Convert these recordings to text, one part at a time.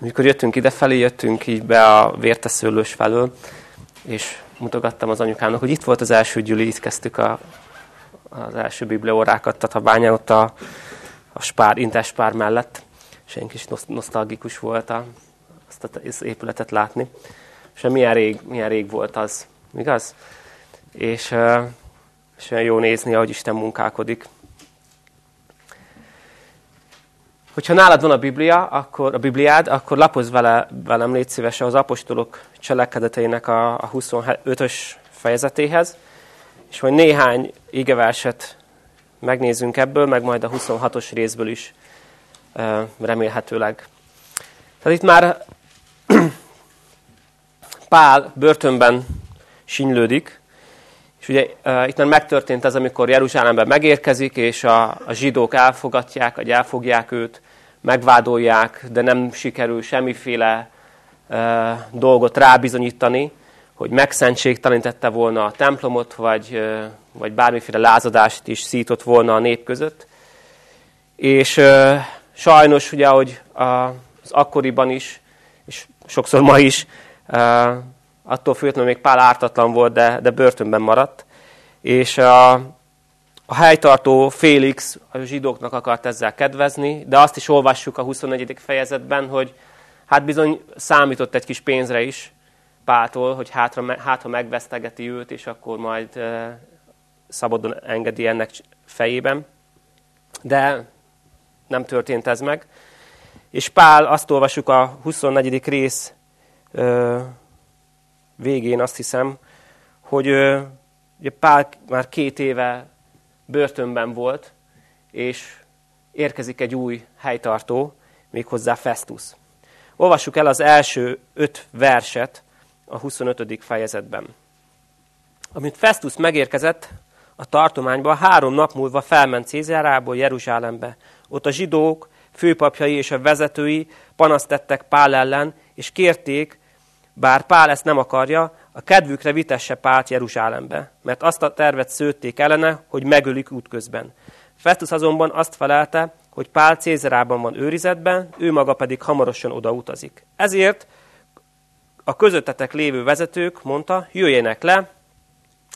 Amikor jöttünk idefelé, jöttünk így be a vérteszőlős felől, és mutogattam az anyukámnak, hogy itt volt az első gyűli, itt kezdtük a, az első bibliórákat, tehát a bánya ott a, a spár, intespár mellett, és egy kis nosztalgikus volt a, azt az épületet látni. És milyen rég, milyen rég volt az, igaz? És, és olyan jó nézni, ahogy Isten munkálkodik. Hogyha nálad van a Biblia, akkor a Bibliád, akkor lapozz vele, velem, légy szíves az apostolok cselekedeteinek a, a 25-ös fejezetéhez, és hogy néhány igeverset megnézzünk ebből, meg majd a 26-os részből is remélhetőleg. Tehát itt már Pál börtönben sinylődik, és ugye uh, itt megtörtént az, amikor Jeruzsálemben megérkezik, és a, a zsidók elfogadják, vagy elfogják őt, megvádolják, de nem sikerül semmiféle uh, dolgot rábizonyítani, hogy megszentségtelenítette volna a templomot, vagy, uh, vagy bármiféle lázadást is szított volna a nép között. És uh, sajnos, ugye, ahogy az akkoriban is, és sokszor ma is, uh, attól függetlenül még Pál ártatlan volt, de, de börtönben maradt. És a, a helytartó Félix a zsidóknak akart ezzel kedvezni, de azt is olvassuk a 24. fejezetben, hogy hát bizony számított egy kis pénzre is Páltól, hogy hátra, hát ha megvesztegeti őt, és akkor majd e, szabadon engedi ennek fejében. De nem történt ez meg. És Pál, azt olvassuk a 24. rész végén azt hiszem, hogy ugye Pál már két éve börtönben volt, és érkezik egy új helytartó, méghozzá Festus. Olvassuk el az első öt verset a 25. fejezetben. Amint Festus megérkezett a tartományba, három nap múlva felment Cézárából Jeruzsálembe. Ott a zsidók, főpapjai és a vezetői panaszt tettek Pál ellen, és kérték, bár Pál ezt nem akarja, a kedvükre vitesse Pált Jeruzsálembe, mert azt a tervet szőtték ellene, hogy megölik útközben. Festus azonban azt felelte, hogy Pál Cézerában van őrizetben, ő maga pedig hamarosan oda utazik. Ezért a közöttetek lévő vezetők, mondta, jöjjenek le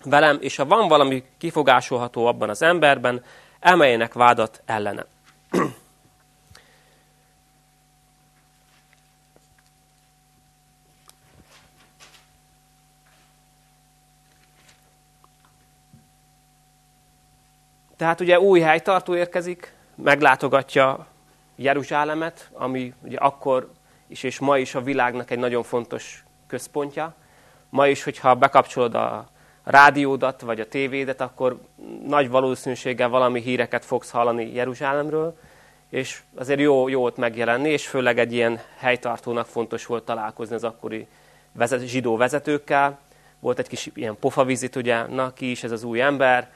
velem, és ha van valami kifogásolható abban az emberben, emeljenek vádat ellene. Tehát ugye új helytartó érkezik, meglátogatja Jeruzsálemet, ami ugye akkor is és ma is a világnak egy nagyon fontos központja. Ma is, hogyha bekapcsolod a rádiódat vagy a tévédet, akkor nagy valószínűséggel valami híreket fogsz hallani Jeruzsálemről, és azért jó, jó ott megjelenni, és főleg egy ilyen helytartónak fontos volt találkozni az akkori vezet, zsidó vezetőkkel. Volt egy kis ilyen pofavizit, ugye, na ki is ez az új ember,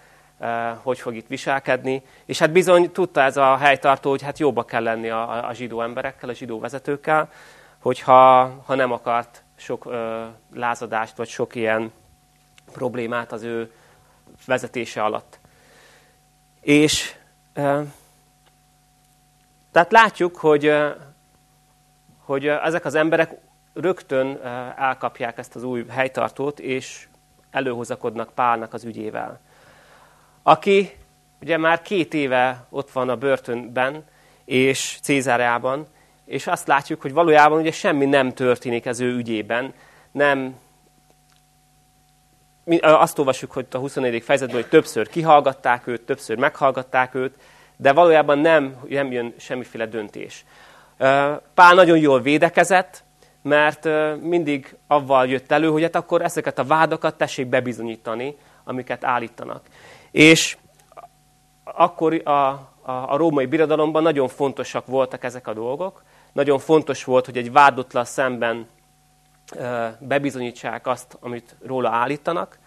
hogy fog itt viselkedni. És hát bizony tudta ez a helytartó, hogy hát jobba kell lenni a, a zsidó emberekkel, a zsidó vezetőkkel, hogyha ha nem akart sok ö, lázadást, vagy sok ilyen problémát az ő vezetése alatt. És ö, tehát látjuk, hogy, ö, hogy ezek az emberek rögtön elkapják ezt az új helytartót, és előhozakodnak Pálnak az ügyével aki ugye már két éve ott van a börtönben, és Cézáreában, és azt látjuk, hogy valójában ugye semmi nem történik az ő ügyében. Nem, azt olvassuk, hogy a 24. fejezetben, hogy többször kihallgatták őt, többször meghallgatták őt, de valójában nem, nem jön semmiféle döntés. Pál nagyon jól védekezett, mert mindig avval jött elő, hogy hát akkor ezeket a vádakat tessék bebizonyítani, amiket állítanak. És akkor a, a, a római birodalomban nagyon fontosak voltak ezek a dolgok. Nagyon fontos volt, hogy egy vádotlan szemben bebizonyítsák azt, amit róla állítanak.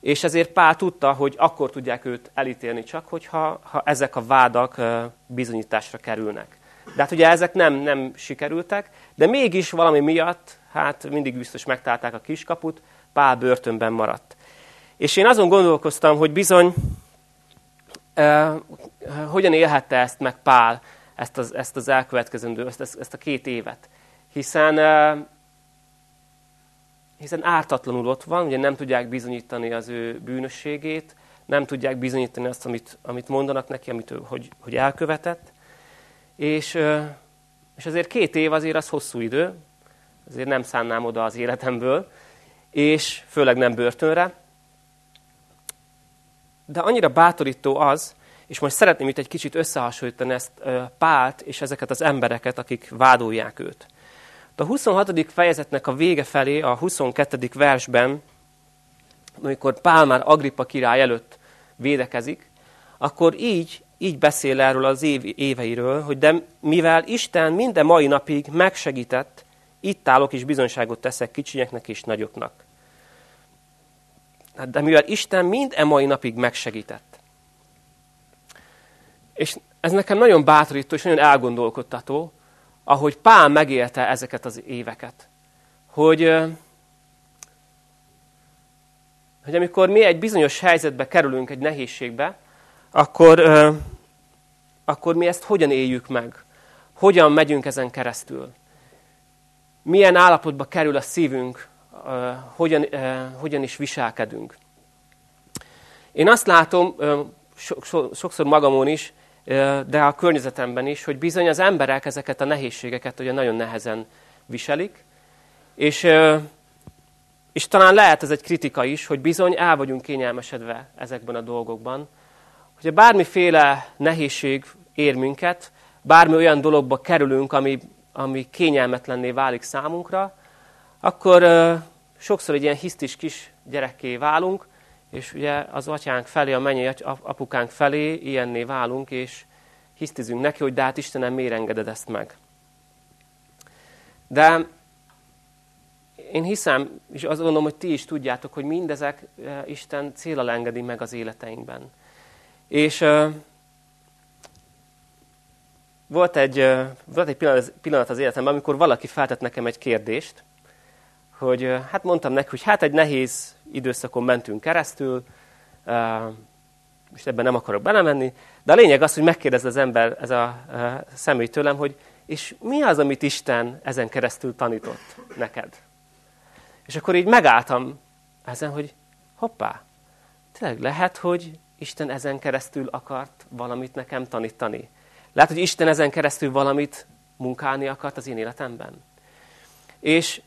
És ezért Pál tudta, hogy akkor tudják őt elítélni csak, hogyha ha ezek a vádak bizonyításra kerülnek. De hát ugye ezek nem, nem sikerültek, de mégis valami miatt, hát mindig biztos megtalálták a kiskaput, Pál börtönben maradt. És én azon gondolkoztam, hogy bizony, hogyan élhette ezt meg Pál, ezt az, ezt az elkövetkezendő, ezt, ezt a két évet. hiszen, hiszen ártatlanul ott van, ugye nem tudják bizonyítani az ő bűnösségét, nem tudják bizonyítani azt, amit, amit mondanak neki, amit ő, hogy, hogy elkövetett. És, és azért két év azért az hosszú idő, azért nem szánnám oda az életemből, és főleg nem börtönre. De annyira bátorító az, és most szeretném itt egy kicsit összehasonlítani ezt Pált és ezeket az embereket, akik vádolják őt. A 26. fejezetnek a vége felé, a 22. versben, amikor Pál már Agrippa király előtt védekezik, akkor így, így beszél erről az év, éveiről, hogy de mivel Isten minden mai napig megsegített, itt állok és bizonyságot teszek kicsinyeknek és nagyoknak. Hát de mivel Isten mind e mai napig megsegített. És ez nekem nagyon bátorító és nagyon elgondolkodtató, ahogy Pál megélte ezeket az éveket. Hogy, hogy amikor mi egy bizonyos helyzetbe kerülünk, egy nehézségbe, akkor, akkor mi ezt hogyan éljük meg? Hogyan megyünk ezen keresztül? Milyen állapotba kerül a szívünk? Hogyan, hogyan is viselkedünk? Én azt látom, sokszor magamon is, de a környezetemben is, hogy bizony az emberek ezeket a nehézségeket ugye nagyon nehezen viselik, és, és talán lehet ez egy kritika is, hogy bizony el vagyunk kényelmesedve ezekben a dolgokban, hogyha bármiféle nehézség ér minket, bármi olyan dologba kerülünk, ami, ami kényelmetlenné válik számunkra, akkor sokszor egy ilyen hisztis kis gyerekké válunk, és ugye az atyánk felé, a mennyi apukánk felé ilyenné válunk, és hisztizünk neki, hogy de hát Istenem, miért engeded ezt meg? De én hiszem, és azt gondolom, hogy ti is tudjátok, hogy mindezek Isten célra engedi meg az életeinkben. És uh, volt egy, uh, volt egy pillanat, pillanat az életemben, amikor valaki feltett nekem egy kérdést, hogy hát mondtam neki, hogy hát egy nehéz időszakon mentünk keresztül, és ebben nem akarok belemenni, de a lényeg az, hogy megkérdez az ember, ez a személy tőlem, hogy és mi az, amit Isten ezen keresztül tanított neked? És akkor így megálltam ezen, hogy hoppá, tényleg lehet, hogy Isten ezen keresztül akart valamit nekem tanítani. Lehet, hogy Isten ezen keresztül valamit munkálni akart az én életemben. És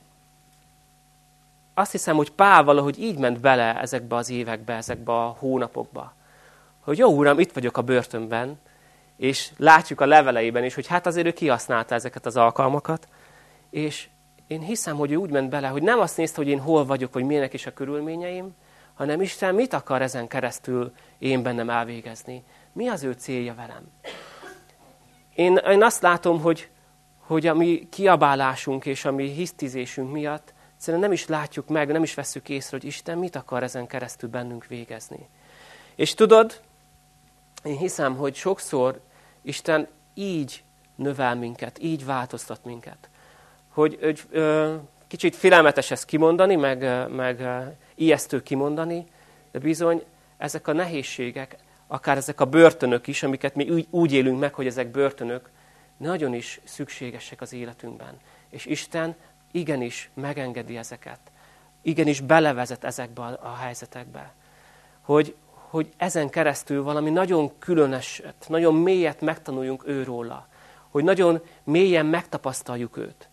azt hiszem, hogy Pál valahogy így ment bele ezekbe az évekbe, ezekbe a hónapokba. Hogy jó uram, itt vagyok a börtönben, és látjuk a leveleiben is, hogy hát azért ő kihasználta ezeket az alkalmakat, és én hiszem, hogy ő úgy ment bele, hogy nem azt nézte, hogy én hol vagyok, hogy milyenek is a körülményeim, hanem Isten mit akar ezen keresztül én bennem elvégezni. Mi az ő célja velem? Én, én azt látom, hogy, hogy a mi kiabálásunk és a mi hisztizésünk miatt Egyszerűen nem is látjuk meg, nem is veszük észre, hogy Isten mit akar ezen keresztül bennünk végezni. És tudod, én hiszem, hogy sokszor Isten így növel minket, így változtat minket. Hogy, hogy ö, kicsit félelmetes ezt kimondani, meg, meg ijesztő kimondani, de bizony ezek a nehézségek, akár ezek a börtönök is, amiket mi úgy, úgy élünk meg, hogy ezek börtönök, nagyon is szükségesek az életünkben. És Isten igenis megengedi ezeket. Igenis belevezet ezekbe a, helyzetekbe. Hogy, hogy ezen keresztül valami nagyon különöset, nagyon mélyet megtanuljunk őróla. Hogy nagyon mélyen megtapasztaljuk őt.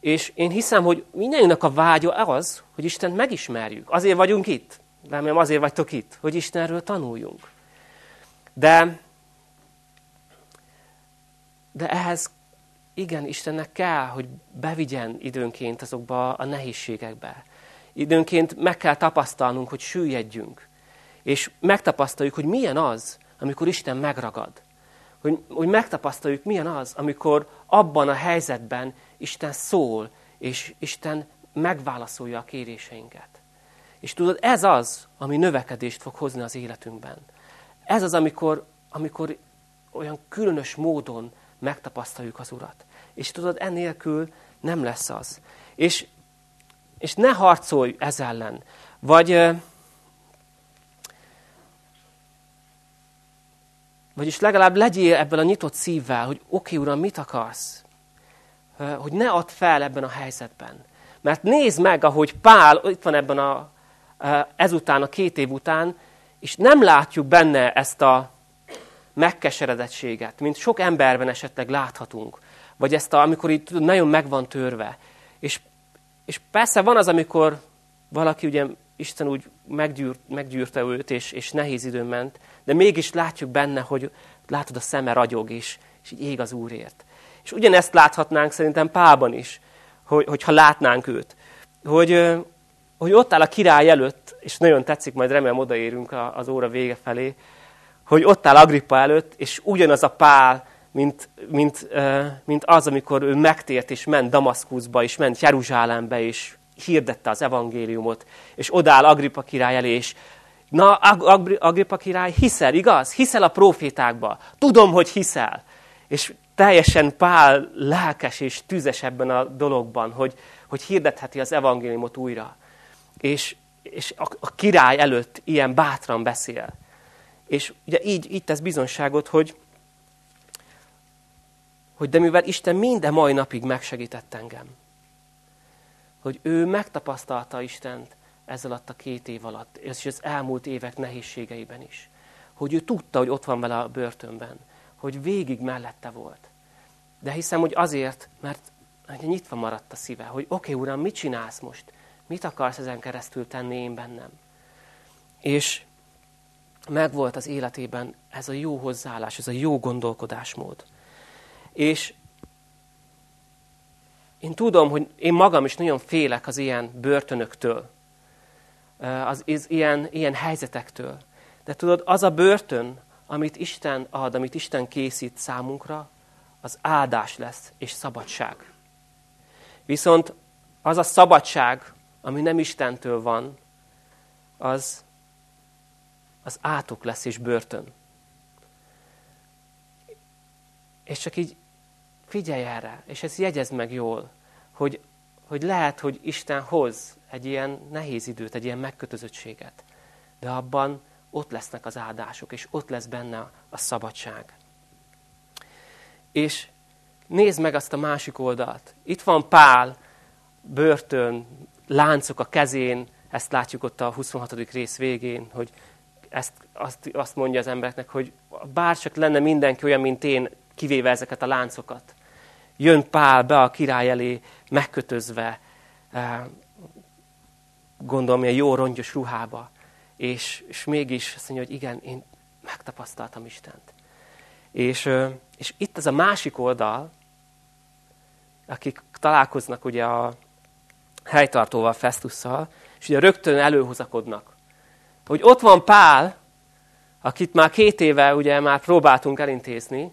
És én hiszem, hogy mindannyiunknak a vágya az, hogy Isten megismerjük. Azért vagyunk itt. Remélem azért vagytok itt, hogy Istenről tanuljunk. De, de ehhez igen, Istennek kell, hogy bevigyen időnként azokba a nehézségekbe. Időnként meg kell tapasztalnunk, hogy süllyedjünk. És megtapasztaljuk, hogy milyen az, amikor Isten megragad. Hogy, hogy megtapasztaljuk, milyen az, amikor abban a helyzetben Isten szól, és Isten megválaszolja a kéréseinket. És tudod, ez az, ami növekedést fog hozni az életünkben. Ez az, amikor, amikor olyan különös módon megtapasztaljuk az Urat. És tudod, ennélkül nem lesz az. És, és ne harcolj ez ellen. Vagy, vagyis legalább legyél ebből a nyitott szívvel, hogy oké, Uram, mit akarsz? hogy ne add fel ebben a helyzetben. Mert nézd meg, ahogy Pál itt van ebben a, ezután, a két év után, és nem látjuk benne ezt a megkeseredettséget, mint sok emberben esetleg láthatunk. Vagy ezt, a, amikor itt nagyon meg van törve. És, és persze van az, amikor valaki ugye Isten úgy meggyűrt, meggyűrte őt, és, és nehéz időn ment, de mégis látjuk benne, hogy látod a szeme ragyog is, és így ég az Úrért. És ugyanezt láthatnánk szerintem Pálban is, hogy, hogyha látnánk őt. Hogy, hogy ott áll a király előtt, és nagyon tetszik, majd remélem odaérünk az óra vége felé, hogy ott áll Agrippa előtt, és ugyanaz a Pál, mint, mint, mint az, amikor ő megtért, és ment Damaszkuszba, és ment Jeruzsálembe, és hirdette az evangéliumot, és odáll Agrippa király elé, és na, Agrippa király, hiszel, igaz? Hiszel a profétákba. Tudom, hogy hiszel. És teljesen Pál lelkes és tüzes ebben a dologban, hogy, hogy hirdetheti az evangéliumot újra. És, és a, a király előtt ilyen bátran beszél. És ugye így, így tesz bizonságot, hogy, hogy de mivel Isten minden mai napig megsegített engem, hogy ő megtapasztalta Istent ez alatt a két év alatt, és az elmúlt évek nehézségeiben is. Hogy ő tudta, hogy ott van vele a börtönben, hogy végig mellette volt. De hiszem, hogy azért, mert nyitva maradt a szíve, hogy oké, okay, Uram, mit csinálsz most? Mit akarsz ezen keresztül tenni én bennem? És megvolt az életében ez a jó hozzáállás, ez a jó gondolkodásmód. És én tudom, hogy én magam is nagyon félek az ilyen börtönöktől, az, az ilyen, ilyen helyzetektől. De tudod, az a börtön, amit Isten ad, amit Isten készít számunkra, az áldás lesz és szabadság. Viszont az a szabadság, ami nem Istentől van, az, az átok lesz és börtön. És csak így figyelj erre, és ezt jegyezd meg jól, hogy, hogy lehet, hogy Isten hoz egy ilyen nehéz időt, egy ilyen megkötözöttséget, de abban ott lesznek az áldások, és ott lesz benne a szabadság. És nézd meg azt a másik oldalt. Itt van Pál, börtön, láncok a kezén, ezt látjuk ott a 26. rész végén, hogy ezt, azt, azt mondja az embereknek, hogy bárcsak lenne mindenki olyan, mint én, kivéve ezeket a láncokat. Jön Pál be a király elé, megkötözve, eh, gondolom, ilyen jó rongyos ruhába, és, és mégis azt mondja, hogy igen, én megtapasztaltam Istent. És, és itt az a másik oldal, akik találkoznak ugye a helytartóval, Festusszal, és ugye rögtön előhozakodnak. Hogy ott van Pál, akit már két éve ugye már próbáltunk elintézni,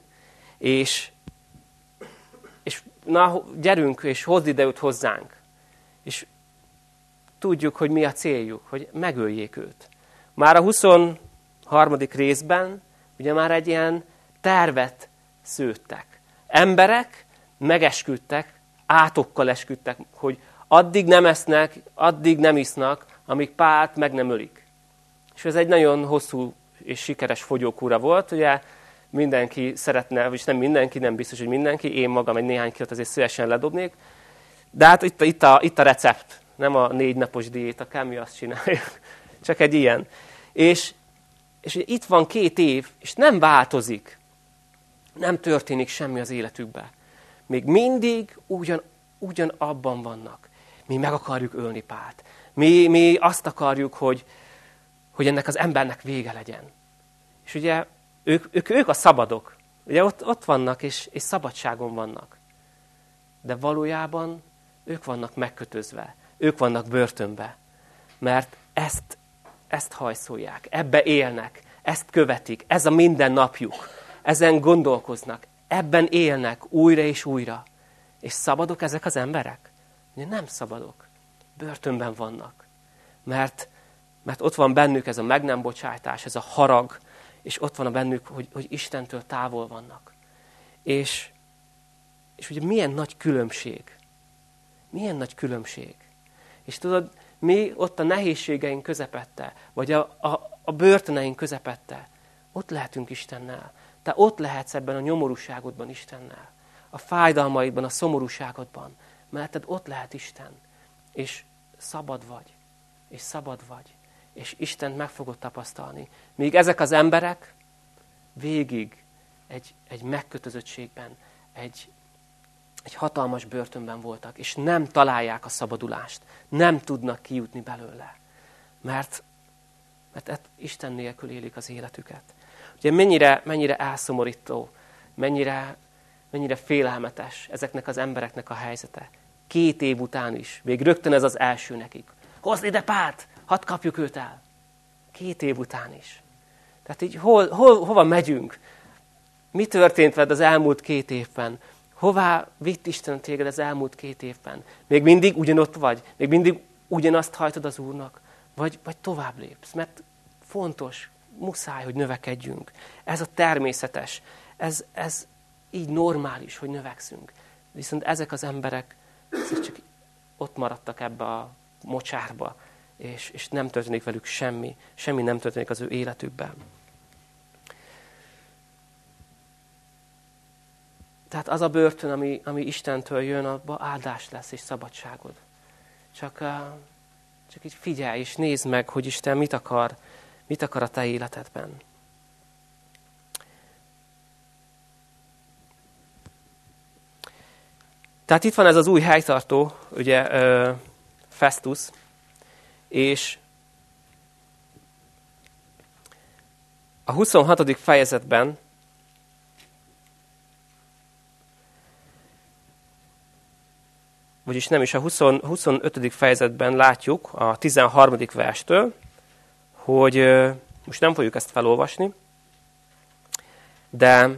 és, és na, gyerünk, és hozd ide őt hozzánk. És tudjuk, hogy mi a céljuk, hogy megöljék őt. Már a 23. részben ugye már egy ilyen tervet szőttek. Emberek megesküdtek, átokkal esküdtek, hogy addig nem esznek, addig nem isznak, amíg párt meg nem ölik. És ez egy nagyon hosszú és sikeres fogyókúra volt, ugye mindenki szeretne, vagy nem mindenki, nem biztos, hogy mindenki, én magam egy néhány kilót azért szívesen ledobnék, de hát itt, itt, a, itt a recept, nem a négy napos diéta, kemi azt csináljuk, csak egy ilyen. És, és itt van két év, és nem változik nem történik semmi az életükben. Még mindig ugyan, ugyan abban vannak. Mi meg akarjuk ölni Pált. Mi, mi azt akarjuk, hogy, hogy ennek az embernek vége legyen. És ugye ők, ők, ők a szabadok. Ugye ott, ott vannak, és, és szabadságon vannak. De valójában ők vannak megkötözve. Ők vannak börtönbe. Mert ezt, ezt hajszolják, ebbe élnek, ezt követik, ez a mindennapjuk ezen gondolkoznak, ebben élnek újra és újra. És szabadok ezek az emberek? Ugye nem szabadok. Börtönben vannak. Mert, mert ott van bennük ez a meg nem bocsátás, ez a harag, és ott van a bennük, hogy, hogy Istentől távol vannak. És, és ugye milyen nagy különbség. Milyen nagy különbség. És tudod, mi ott a nehézségeink közepette, vagy a, a, a börtöneink közepette, ott lehetünk Istennel. Te ott lehetsz ebben a nyomorúságodban Istennel. a fájdalmaidban, a szomorúságodban. Mert ott lehet Isten. És szabad vagy. És szabad vagy. És Istent meg fogod tapasztalni. Míg ezek az emberek végig egy, egy megkötözöttségben, egy, egy hatalmas börtönben voltak, és nem találják a szabadulást. Nem tudnak kijutni belőle. Mert, mert Isten nélkül élik az életüket. Ugye mennyire, mennyire elszomorító, mennyire, mennyire félelmetes ezeknek az embereknek a helyzete. Két év után is, még rögtön ez az első nekik. Hozd ide párt, hadd kapjuk őt el. Két év után is. Tehát így hol, hol, hova megyünk? Mi történt veled az elmúlt két évben? Hová vitt Isten téged az elmúlt két évben? Még mindig ugyanott vagy? Még mindig ugyanazt hajtod az Úrnak? Vagy, vagy tovább lépsz? Mert fontos, muszáj, hogy növekedjünk. Ez a természetes. Ez, ez így normális, hogy növekszünk. Viszont ezek az emberek csak ott maradtak ebbe a mocsárba, és, és nem történik velük semmi. Semmi nem történik az ő életükben. Tehát az a börtön, ami, ami Istentől jön, abban áldás lesz és szabadságod. Csak, csak így figyelj és nézd meg, hogy Isten mit akar, mit akar a te életedben. Tehát itt van ez az új helytartó, ugye Festus, és a 26. fejezetben vagyis nem is a 20, 25. fejezetben látjuk a 13. verstől, hogy most nem fogjuk ezt felolvasni, de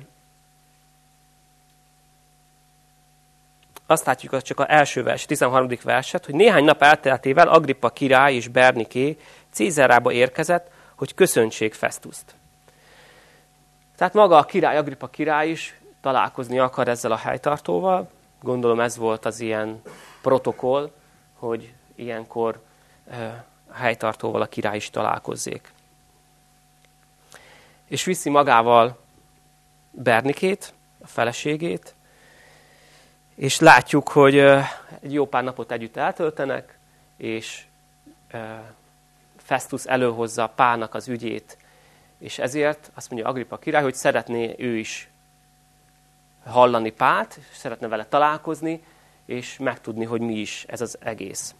azt látjuk csak az első vers, 13. verset, hogy néhány nap elteltével Agrippa király és Berniké Cézárába érkezett, hogy köszöntsék Festuszt. Tehát maga a király, Agrippa király is találkozni akar ezzel a helytartóval, Gondolom ez volt az ilyen protokoll, hogy ilyenkor a helytartóval a király is találkozzék. És viszi magával Bernikét, a feleségét, és látjuk, hogy egy jó pár napot együtt eltöltenek, és Festus előhozza Pának az ügyét, és ezért azt mondja Agrippa király, hogy szeretné ő is hallani Pált, szeretne vele találkozni, és megtudni, hogy mi is ez az egész.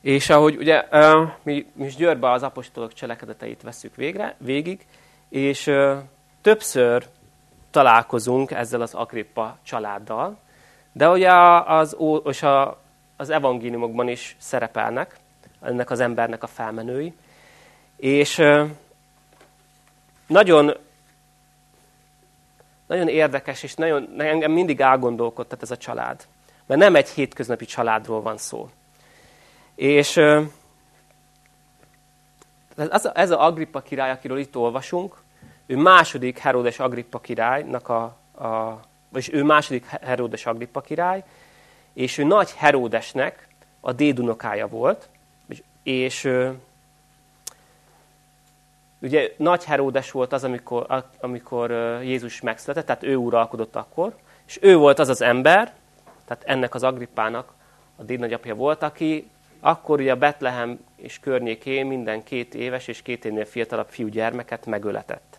És ahogy ugye mi, mi is az apostolok cselekedeteit veszük végre, végig, és többször találkozunk ezzel az Agrippa családdal, de ugye az, és a, az evangéliumokban is szerepelnek ennek az embernek a felmenői, és nagyon nagyon érdekes, és nagyon, engem mindig elgondolkodtat ez a család. Mert nem egy hétköznapi családról van szó. És ez ez a Agrippa király, akiről itt olvasunk, ő második Herodes Agrippa királynak a, a vagyis ő második Herodes Agrippa király, és ő nagy Herodesnek a dédunokája volt, és Ugye nagy Heródes volt az, amikor, amikor Jézus megszületett, tehát ő uralkodott akkor, és ő volt az az ember, tehát ennek az Agrippának a dédnagyapja volt, aki akkor ugye a Betlehem és környékén minden két éves és két évnél fiatalabb fiú gyermeket megöletett.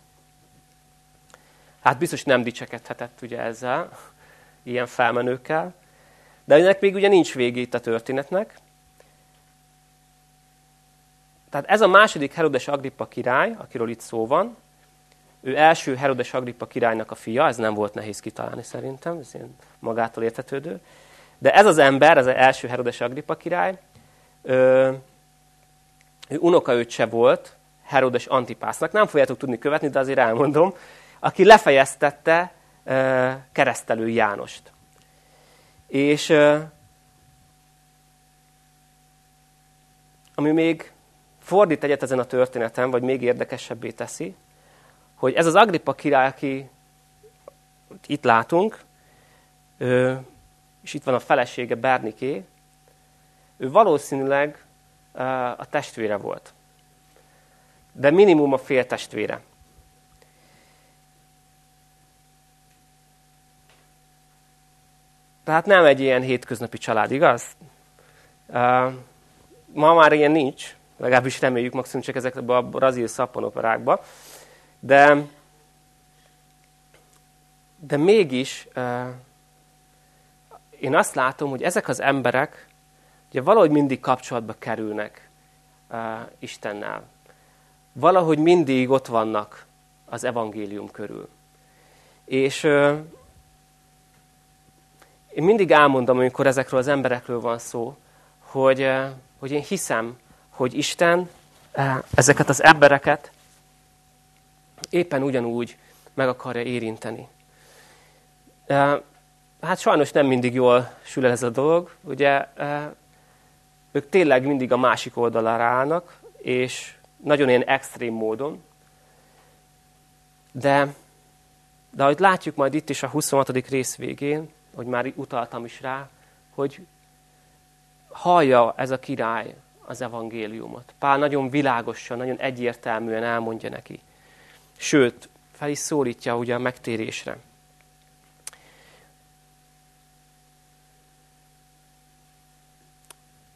Hát biztos nem dicsekedhetett ugye ezzel, ilyen felmenőkkel, de ennek még ugye nincs végét a történetnek, tehát ez a második Herodes Agrippa király, akiről itt szó van, ő első Herodes Agrippa királynak a fia, ez nem volt nehéz kitalálni szerintem, ez ilyen magától értetődő. De ez az ember, ez az első Herodes Agrippa király, ő, ő unokaöccse volt Herodes Antipásznak, nem fogjátok tudni követni, de azért elmondom, aki lefejeztette keresztelő Jánost. És ami még fordít egyet ezen a történeten, vagy még érdekesebbé teszi, hogy ez az Agrippa király, aki itt látunk, és itt van a felesége Berniké, ő valószínűleg a testvére volt. De minimum a fél testvére. Tehát nem egy ilyen hétköznapi család, igaz? Ma már ilyen nincs, legalábbis reméljük maximum csak ezekben a brazil szappanoperákban. De, de mégis én azt látom, hogy ezek az emberek ugye valahogy mindig kapcsolatba kerülnek Istennel. Valahogy mindig ott vannak az evangélium körül. És én mindig elmondom, amikor ezekről az emberekről van szó, hogy, hogy én hiszem, hogy Isten ezeket az embereket éppen ugyanúgy meg akarja érinteni. Hát sajnos nem mindig jól sül ez a dolog. Ugye ők tényleg mindig a másik oldalára állnak, és nagyon ilyen extrém módon. De, de ahogy látjuk majd itt is a 26. rész végén, hogy már utaltam is rá, hogy hallja ez a király az evangéliumot. Pál nagyon világosan, nagyon egyértelműen elmondja neki. Sőt, fel is szólítja ugye a megtérésre.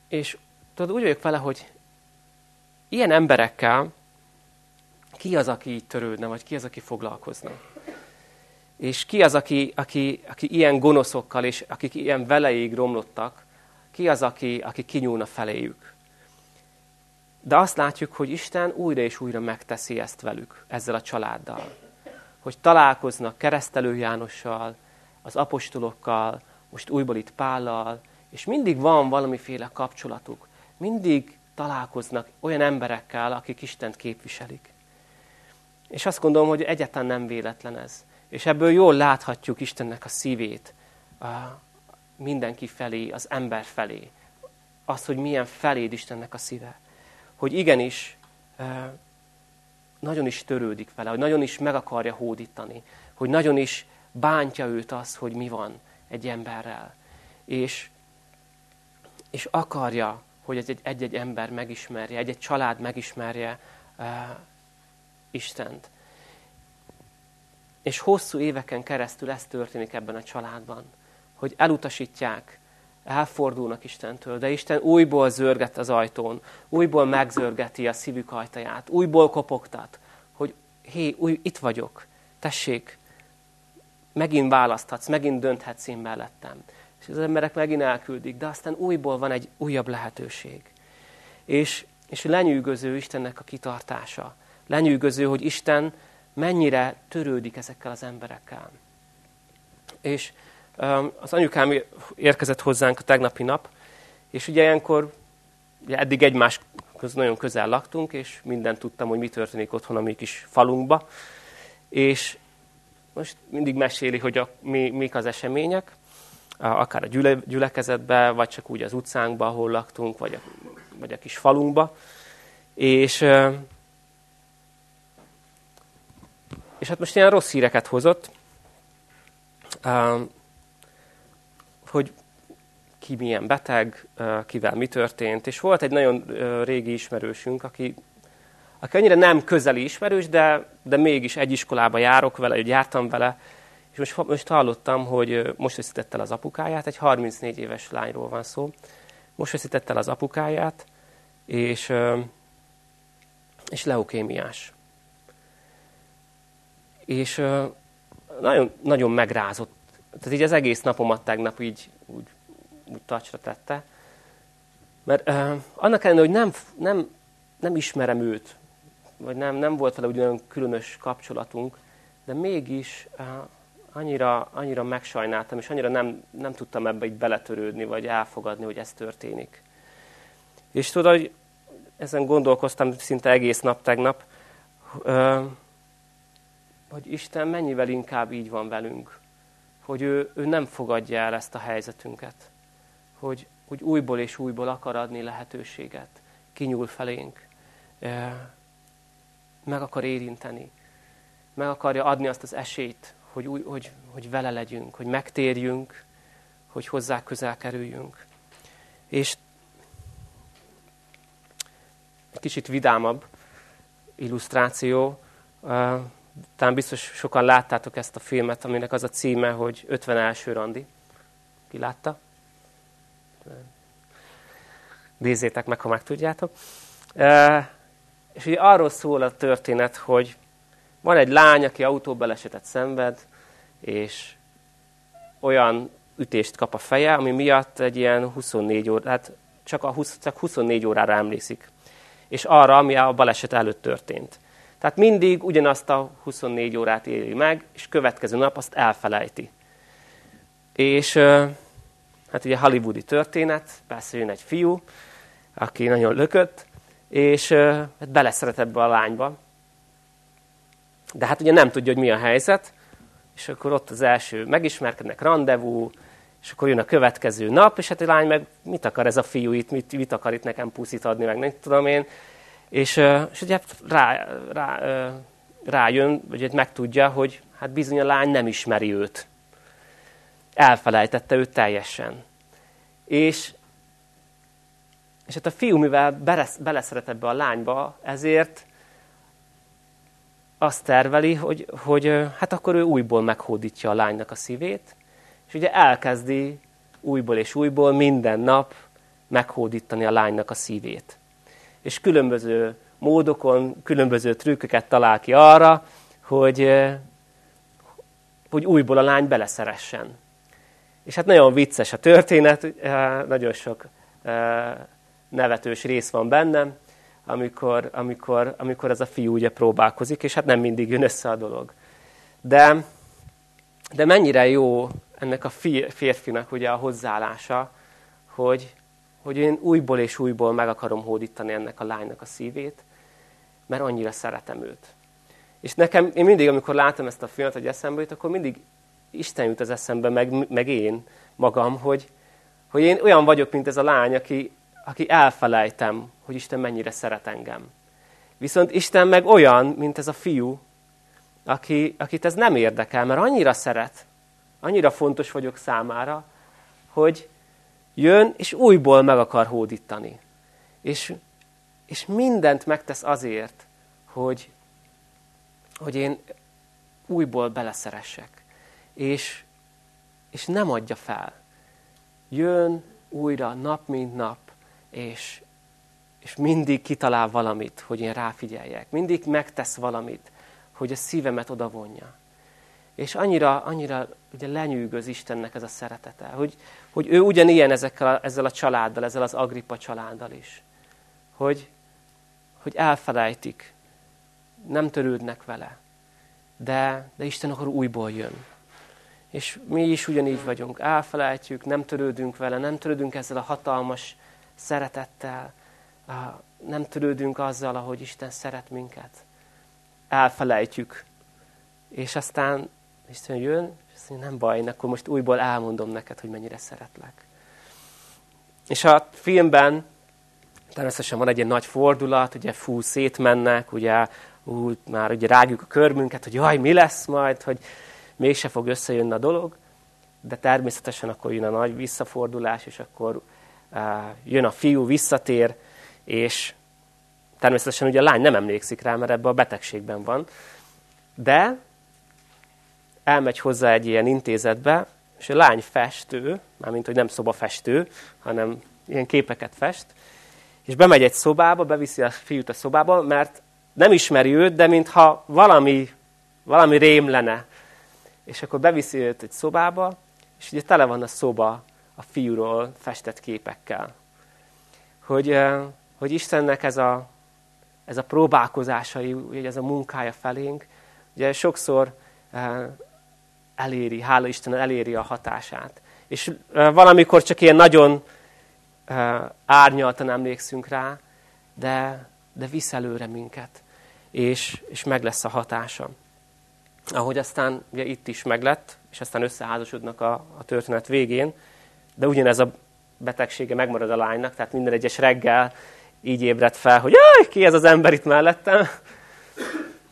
És tudod, úgy vagyok vele, hogy ilyen emberekkel ki az, aki így törődne, vagy ki az, aki foglalkozna. És ki az, aki, aki, aki ilyen gonoszokkal, és akik ilyen veleig romlottak, ki az, aki, aki kinyúlna feléjük. De azt látjuk, hogy Isten újra és újra megteszi ezt velük, ezzel a családdal. Hogy találkoznak keresztelő Jánossal, az apostolokkal, most újból itt Pállal, és mindig van valamiféle kapcsolatuk. Mindig találkoznak olyan emberekkel, akik Istent képviselik. És azt gondolom, hogy egyáltalán nem véletlen ez. És ebből jól láthatjuk Istennek a szívét a mindenki felé, az ember felé. Azt, hogy milyen feléd Istennek a szíve. Hogy igenis nagyon is törődik vele, hogy nagyon is meg akarja hódítani, hogy nagyon is bántja őt az, hogy mi van egy emberrel. És, és akarja, hogy egy-egy ember megismerje, egy-egy család megismerje uh, Istent. És hosszú éveken keresztül ez történik ebben a családban, hogy elutasítják, elfordulnak Istentől, de Isten újból zörget az ajtón, újból megzörgeti a szívük ajtaját, újból kopogtat, hogy hé, új, itt vagyok, tessék, megint választhatsz, megint dönthetsz én mellettem. És az emberek megint elküldik, de aztán újból van egy újabb lehetőség. És, és lenyűgöző Istennek a kitartása. Lenyűgöző, hogy Isten mennyire törődik ezekkel az emberekkel. És az anyukám érkezett hozzánk a tegnapi nap, és ugye ilyenkor, ugye eddig egymás köz nagyon közel laktunk, és mindent tudtam, hogy mi történik otthon a mi kis falunkba. És most mindig meséli, hogy a, mi, mik az események, akár a gyüle, gyülekezetbe, vagy csak úgy az utcánkba, ahol laktunk, vagy a, vagy a kis falunkba. És És hát most ilyen rossz híreket hozott, hogy ki milyen beteg, kivel mi történt. És volt egy nagyon régi ismerősünk, aki, aki annyira nem közeli ismerős, de, de mégis egy iskolába járok vele, hogy jártam vele, és most, most hallottam, hogy most veszítette el az apukáját, egy 34 éves lányról van szó. Most veszítette el az apukáját, és, és leukémiás és nagyon, nagyon megrázott. Tehát így az egész napomat tegnap így úgy, úgy tacsra tette. Mert uh, annak ellenére, hogy nem, nem, nem ismerem őt, vagy nem, nem volt vele olyan különös kapcsolatunk, de mégis uh, annyira, annyira megsajnáltam, és annyira nem, nem tudtam ebbe így beletörődni, vagy elfogadni, hogy ez történik. És tudod, hogy ezen gondolkoztam szinte egész nap tegnap, uh, hogy Isten mennyivel inkább így van velünk, hogy ő, ő nem fogadja el ezt a helyzetünket, hogy, hogy újból és újból akar adni lehetőséget, kinyúl felénk, meg akar érinteni, meg akarja adni azt az esélyt, hogy, új, hogy, hogy vele legyünk, hogy megtérjünk, hogy hozzá közel kerüljünk. És egy kicsit vidámabb illusztráció, talán biztos sokan láttátok ezt a filmet, aminek az a címe, hogy 50 első randi. Ki látta? Nézzétek meg, ha meg tudjátok. És ugye arról szól a történet, hogy van egy lány, aki autóbalesetet szenved, és olyan ütést kap a feje, ami miatt egy ilyen 24 óra, hát csak, a 20, csak 24 órára emlékszik. És arra, ami a baleset előtt történt. Tehát mindig ugyanazt a 24 órát éli meg, és következő nap azt elfelejti. És hát ugye hollywoodi történet, persze jön egy fiú, aki nagyon lökött, és hát beleszeret ebbe a lányba. De hát ugye nem tudja, hogy mi a helyzet, és akkor ott az első megismerkednek, rendezvú, és akkor jön a következő nap, és hát a lány meg mit akar ez a fiú itt, mit, mit akar itt nekem puszit adni, meg nem tudom én. És, és ugye rá, rá, rájön, vagy hát megtudja, hogy hát bizony a lány nem ismeri őt. Elfelejtette őt teljesen. És, és hát a fiú, mivel beleszeret ebbe a lányba, ezért azt terveli, hogy, hogy hát akkor ő újból meghódítja a lánynak a szívét, és ugye elkezdi újból és újból minden nap meghódítani a lánynak a szívét. És különböző módokon, különböző trükköket talál ki arra, hogy, hogy újból a lány beleszeressen. És hát nagyon vicces a történet, nagyon sok nevetős rész van bennem, amikor, amikor, amikor ez a fiú ugye próbálkozik, és hát nem mindig jön össze a dolog. De, de mennyire jó ennek a férfinak ugye a hozzáállása, hogy, hogy én újból és újból meg akarom hódítani ennek a lánynak a szívét, mert annyira szeretem őt. És nekem, én mindig, amikor látom ezt a filmet, hogy eszembe jut, akkor mindig Isten jut az eszembe, meg, meg én magam, hogy, hogy én olyan vagyok, mint ez a lány, aki, aki elfelejtem, hogy Isten mennyire szeret engem. Viszont Isten meg olyan, mint ez a fiú, aki, akit ez nem érdekel, mert annyira szeret, annyira fontos vagyok számára, hogy jön, és újból meg akar hódítani. És, és mindent megtesz azért, hogy, hogy én újból beleszeressek. És, és nem adja fel. Jön újra, nap mint nap, és, és mindig kitalál valamit, hogy én ráfigyeljek. Mindig megtesz valamit, hogy a szívemet odavonja. És annyira, annyira ugye lenyűgöz Istennek ez a szeretete, hogy, hogy ő ugyanilyen ezekkel ezzel a családdal, ezzel az Agrippa családdal is. Hogy, hogy elfelejtik, nem törődnek vele, de, de Isten akkor újból jön. És mi is ugyanígy vagyunk, elfelejtjük, nem törődünk vele, nem törődünk ezzel a hatalmas szeretettel, nem törődünk azzal, ahogy Isten szeret minket. Elfelejtjük. És aztán Isten jön, és azt mondja, nem baj, akkor most újból elmondom neked, hogy mennyire szeretlek. És a filmben természetesen van egy ilyen nagy fordulat, ugye fú, szétmennek, ugye úgy már ugye rágjuk a körmünket, hogy jaj, mi lesz majd, hogy mégse fog összejönni a dolog, de természetesen akkor jön a nagy visszafordulás, és akkor uh, jön a fiú, visszatér, és természetesen ugye a lány nem emlékszik rá, mert ebben a betegségben van, de elmegy hozzá egy ilyen intézetbe, és a lány festő, mármint, hogy nem szobafestő, hanem ilyen képeket fest, és bemegy egy szobába, beviszi a fiút a szobába, mert nem ismeri őt, de mintha valami, valami rém lenne. És akkor beviszi őt egy szobába, és ugye tele van a szoba a fiúról festett képekkel. Hogy, hogy Istennek ez a, ez a próbálkozásai, ugye ez a munkája felénk, ugye sokszor eléri, hála Isten eléri a hatását. És valamikor csak ilyen nagyon árnyaltan emlékszünk rá, de, de visz előre minket, és, és meg lesz a hatása. Ahogy aztán ugye itt is meglett, és aztán összeházasodnak a, a történet végén, de ugyanez a betegsége megmarad a lánynak, tehát minden egyes reggel így ébredt fel, hogy jaj, ki ez az ember itt mellettem.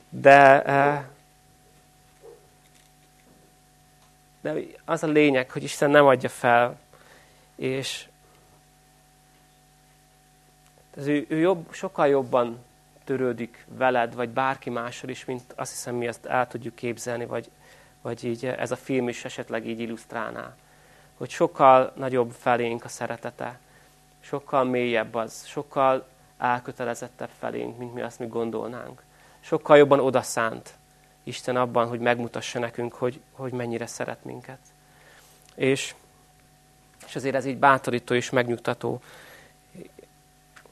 De De az a lényeg, hogy Isten nem adja fel, és ez ő, ő jobb, sokkal jobban törődik veled, vagy bárki mással is, mint azt hiszem, mi ezt el tudjuk képzelni, vagy, vagy így ez a film is esetleg így illusztrálná. hogy sokkal nagyobb felénk a szeretete, sokkal mélyebb az, sokkal elkötelezettebb felénk, mint mi azt mi gondolnánk. Sokkal jobban odaszánt Isten abban, hogy megmutassa nekünk, hogy, hogy mennyire szeret minket. És, és azért ez így bátorító és megnyugtató,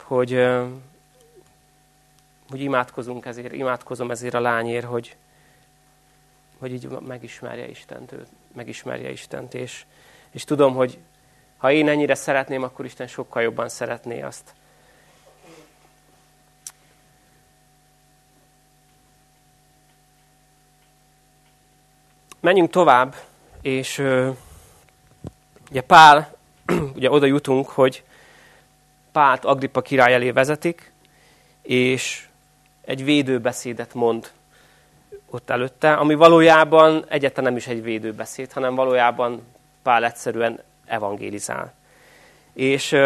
hogy, hogy imádkozunk ezért, imádkozom ezért a lányért, hogy, hogy így megismerje Istent, ő megismerje Istent, és, és tudom, hogy ha én ennyire szeretném, akkor Isten sokkal jobban szeretné azt. Menjünk tovább, és ugye Pál, ugye oda jutunk, hogy Pált Agrippa király elé vezetik, és egy védőbeszédet mond ott előtte, ami valójában egyáltalán nem is egy védőbeszéd, hanem valójában Pál egyszerűen evangélizál. És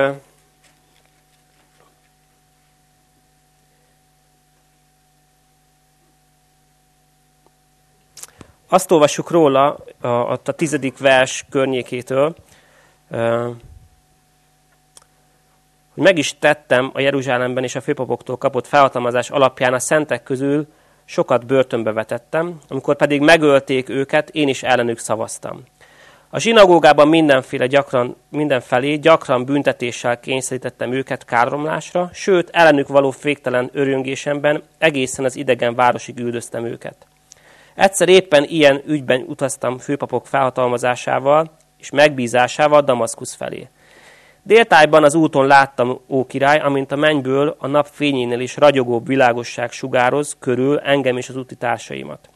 azt olvassuk róla a, a tizedik vers környékétől, hogy meg is tettem a Jeruzsálemben és a főpapoktól kapott felhatalmazás alapján a szentek közül sokat börtönbe vetettem, amikor pedig megölték őket, én is ellenük szavaztam. A zsinagógában mindenféle gyakran, mindenfelé gyakran büntetéssel kényszerítettem őket káromlásra, sőt, ellenük való féktelen örjöngésemben egészen az idegen városig üldöztem őket. Egyszer éppen ilyen ügyben utaztam főpapok felhatalmazásával és megbízásával Damaszkusz felé. Déltájban az úton láttam, ó király, amint a mennyből a nap fényénél is ragyogó világosság sugároz körül engem és az úti társaimat.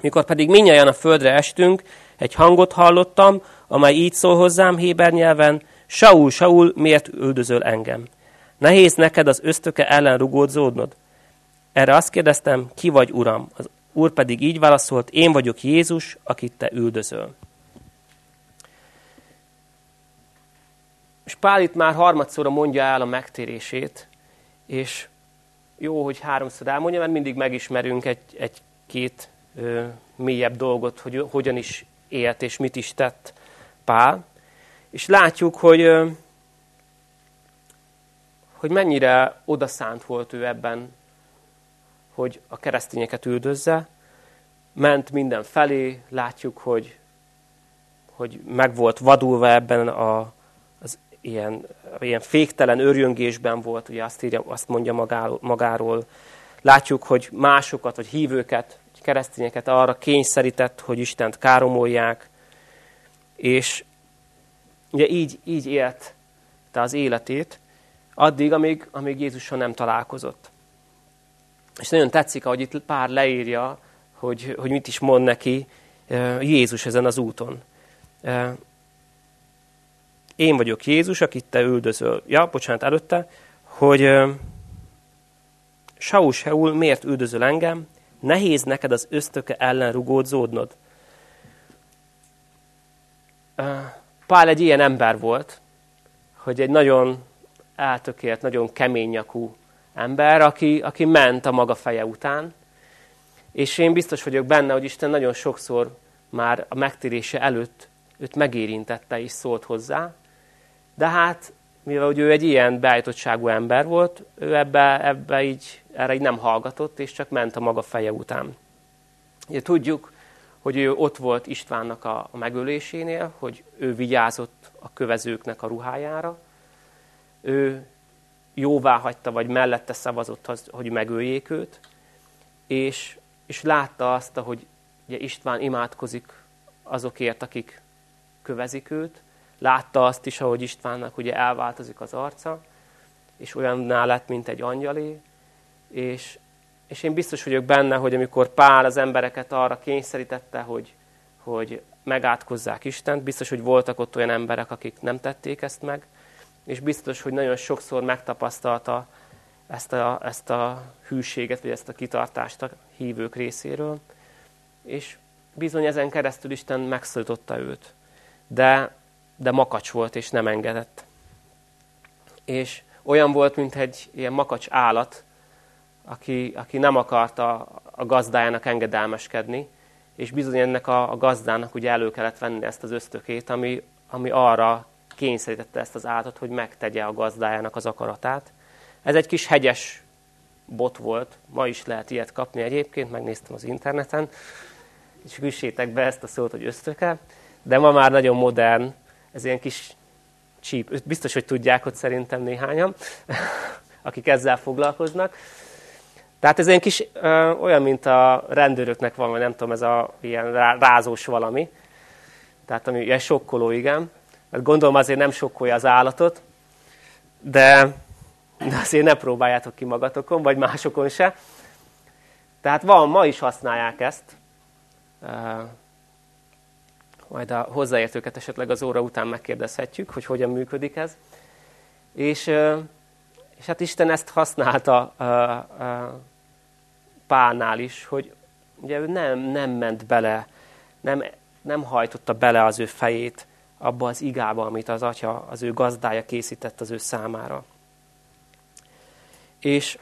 Mikor pedig minnyáján a földre estünk, egy hangot hallottam, amely így szól hozzám Héber nyelven, Saul, Saul, miért üldözöl engem? Nehéz neked az ösztöke ellen rugódzódnod? Erre azt kérdeztem, ki vagy, uram? Az úr pedig így válaszolt, én vagyok Jézus, akit te üldözöl. És Pál itt már harmadszorra mondja el a megtérését, és jó, hogy háromszor elmondja, mert mindig megismerünk egy, egy-két ö, mélyebb dolgot, hogy hogyan is élt és mit is tett Pál. És látjuk, hogy, ö, hogy mennyire odaszánt volt ő ebben, hogy a keresztényeket üldözze. Ment minden felé, látjuk, hogy, hogy meg volt vadulva ebben a, ilyen, ilyen féktelen örjöngésben volt, ugye azt, írja, azt mondja magáról, magáról. Látjuk, hogy másokat, vagy hívőket, vagy keresztényeket arra kényszerített, hogy Istent káromolják, és ugye így, így élt te az életét, addig, amíg, amíg Jézussal nem találkozott. És nagyon tetszik, ahogy itt pár leírja, hogy, hogy mit is mond neki Jézus ezen az úton én vagyok Jézus, akit te üldözöl. Ja, bocsánat, előtte, hogy Saul, Saul, miért üldözöl engem? Nehéz neked az ösztöke ellen rugódzódnod. Pál egy ilyen ember volt, hogy egy nagyon eltökélt, nagyon kemény nyakú ember, aki, aki ment a maga feje után, és én biztos vagyok benne, hogy Isten nagyon sokszor már a megtérése előtt őt megérintette és szólt hozzá, de hát, mivel hogy ő egy ilyen beállítottságú ember volt, ő ebbe, ebbe így, erre így nem hallgatott, és csak ment a maga feje után. Ugye tudjuk, hogy ő ott volt Istvánnak a, a megölésénél, hogy ő vigyázott a kövezőknek a ruhájára, ő jóvá hagyta, vagy mellette szavazott, hogy megöljék őt, és, és látta azt, hogy ugye István imádkozik azokért, akik kövezik őt, Látta azt is, ahogy Istvánnak ugye elváltozik az arca, és olyanná lett, mint egy angyalé, és, és én biztos vagyok benne, hogy amikor Pál az embereket arra kényszerítette, hogy, hogy megátkozzák Istent, biztos, hogy voltak ott olyan emberek, akik nem tették ezt meg, és biztos, hogy nagyon sokszor megtapasztalta ezt a, ezt a hűséget, vagy ezt a kitartást a hívők részéről, és bizony ezen keresztül Isten megszólította őt. De de makacs volt, és nem engedett. És olyan volt, mint egy ilyen makacs állat, aki, aki nem akarta a gazdájának engedelmeskedni, és bizony ennek a, a gazdának ugye elő kellett venni ezt az ösztökét, ami, ami arra kényszerítette ezt az állatot, hogy megtegye a gazdájának az akaratát. Ez egy kis hegyes bot volt, ma is lehet ilyet kapni egyébként, megnéztem az interneten, és üssétek be ezt a szót, hogy ösztöke, de ma már nagyon modern, ez ilyen kis csíp, biztos, hogy tudják hogy szerintem néhányan, akik ezzel foglalkoznak. Tehát ez egy kis ö, olyan, mint a rendőröknek van, vagy nem tudom, ez a ilyen rázós valami. Tehát ami ilyen sokkoló, igen. Hát gondolom azért nem sokkolja az állatot, de, de azért ne próbáljátok ki magatokon, vagy másokon se. Tehát van, ma is használják ezt. Majd a hozzáértőket esetleg az óra után megkérdezhetjük, hogy hogyan működik ez. És, és hát Isten ezt használta Pálnál is, hogy ugye ő nem, nem ment bele, nem, nem hajtotta bele az ő fejét abba az igába, amit az atya, az ő gazdája készített az ő számára. És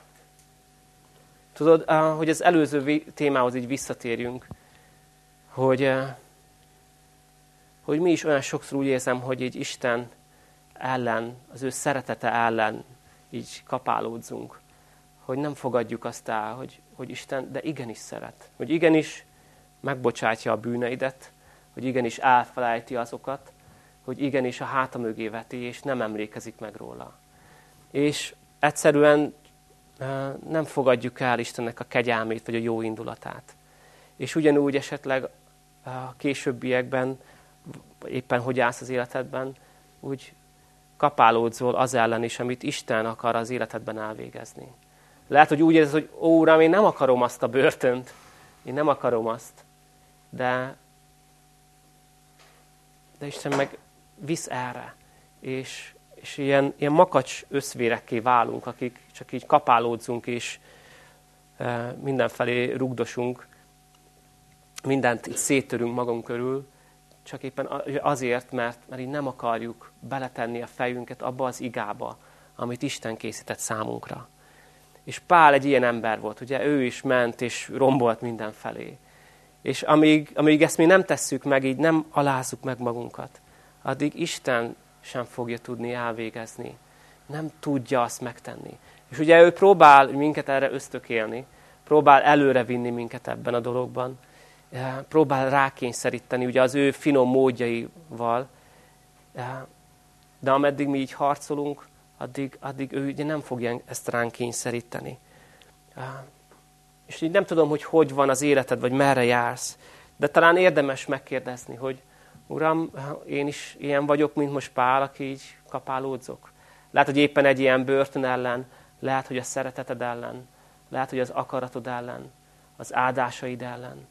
tudod, hogy az előző témához így visszatérjünk, hogy, hogy mi is olyan sokszor úgy érzem, hogy így Isten ellen, az ő szeretete ellen így kapálódzunk, hogy nem fogadjuk azt el, hogy, hogy Isten, de igenis szeret, hogy igenis megbocsátja a bűneidet, hogy igenis elfelejti azokat, hogy igenis a háta mögé veti, és nem emlékezik meg róla. És egyszerűen nem fogadjuk el Istennek a kegyelmét, vagy a jó indulatát. És ugyanúgy esetleg a későbbiekben, éppen hogy állsz az életedben, úgy kapálódzol az ellen is, amit Isten akar az életedben elvégezni. Lehet, hogy úgy érzed, hogy ó, Uram, én nem akarom azt a börtönt, én nem akarom azt, de, de Isten meg visz erre, és, és ilyen, ilyen makacs összvérekké válunk, akik csak így kapálódzunk, és e, mindenfelé rugdosunk, mindent így széttörünk magunk körül, csak éppen azért, mert, mert így nem akarjuk beletenni a fejünket abba az igába, amit Isten készített számunkra. És Pál egy ilyen ember volt, ugye ő is ment és rombolt mindenfelé. És amíg, amíg ezt mi nem tesszük meg, így nem alázzuk meg magunkat, addig Isten sem fogja tudni elvégezni. Nem tudja azt megtenni. És ugye ő próbál minket erre ösztökélni, próbál előre vinni minket ebben a dologban, eh, próbál rákényszeríteni ugye az ő finom módjaival, eh, de ameddig mi így harcolunk, addig, addig ő ugye nem fogja ezt ránk kényszeríteni. Eh, és így nem tudom, hogy hogy van az életed, vagy merre jársz, de talán érdemes megkérdezni, hogy Uram, én is ilyen vagyok, mint most Pál, aki így kapálódzok. Lehet, hogy éppen egy ilyen börtön ellen, lehet, hogy a szereteted ellen, lehet, hogy az akaratod ellen, az áldásaid ellen.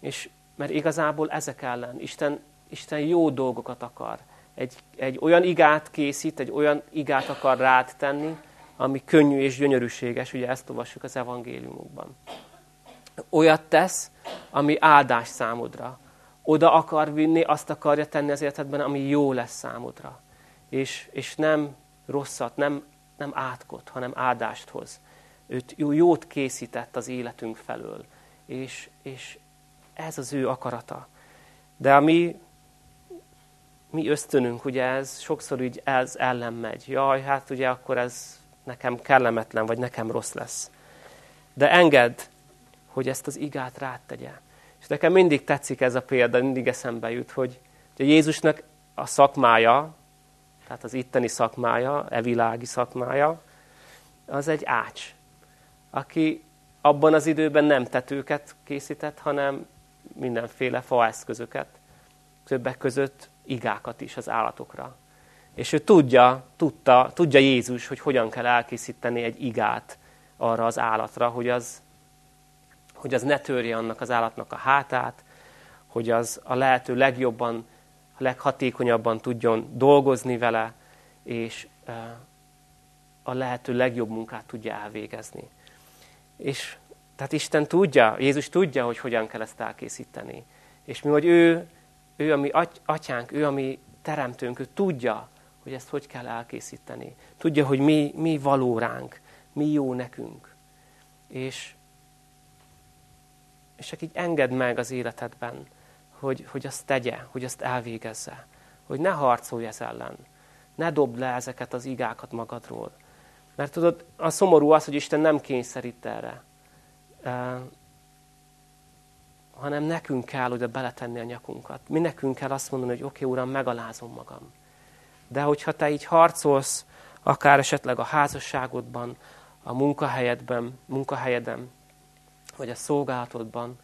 És mert igazából ezek ellen Isten, Isten jó dolgokat akar. Egy, egy olyan igát készít, egy olyan igát akar rád tenni, ami könnyű és gyönyörűséges, ugye ezt olvassuk az evangéliumokban. Olyat tesz, ami áldás számodra, oda akar vinni, azt akarja tenni az életedben, ami jó lesz számodra. És, és nem rosszat, nem, nem átkot, hanem áldást hoz. Őt jót készített az életünk felől. És, és ez az ő akarata. De a mi, mi ösztönünk, ugye ez sokszor így ez ellen megy. Jaj, hát ugye akkor ez nekem kellemetlen, vagy nekem rossz lesz. De engedd, hogy ezt az igát rád tegye. És nekem mindig tetszik ez a példa, mindig eszembe jut, hogy, hogy Jézusnak a szakmája, tehát az itteni szakmája, evilági szakmája, az egy ács, aki abban az időben nem tetőket készített, hanem mindenféle faeszközöket, többek között igákat is az állatokra. És ő tudja, tudta, tudja Jézus, hogy hogyan kell elkészíteni egy igát arra az állatra, hogy az hogy az ne törje annak az állatnak a hátát, hogy az a lehető legjobban, a leghatékonyabban tudjon dolgozni vele, és a lehető legjobb munkát tudja elvégezni. És tehát Isten tudja, Jézus tudja, hogy hogyan kell ezt elkészíteni. És mi, hogy ő, ő a mi atyánk, ő a mi teremtőnk, ő tudja, hogy ezt hogy kell elkészíteni. Tudja, hogy mi, mi való ránk, mi jó nekünk. És és csak így engedd meg az életedben, hogy, hogy azt tegye, hogy azt elvégezze. hogy ne harcolj ez ellen. Ne dobd le ezeket az igákat magadról. Mert tudod, a szomorú az, hogy Isten nem kényszerít erre. Hanem nekünk kell oda beletenni a nyakunkat. Mi nekünk kell azt mondani, hogy oké, okay, Uram, megalázom magam. De hogyha te így harcolsz, akár esetleg a házasságodban, a munkahelyedben, munkahelyeden, vagy a szolgálatodban,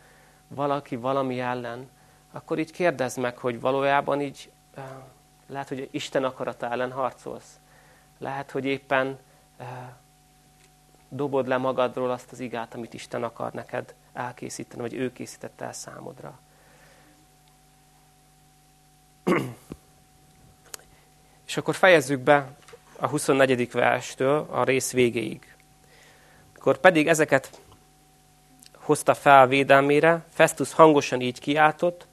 valaki valami ellen, akkor így kérdezd meg, hogy valójában így uh, lehet, hogy Isten akarata ellen harcolsz. Lehet, hogy éppen uh, dobod le magadról azt az igát, amit Isten akar neked elkészíteni, vagy ő készítette el számodra. És akkor fejezzük be a 24. verstől a rész végéig. Akkor pedig ezeket hozta fel védelmére, Festus hangosan így kiáltott,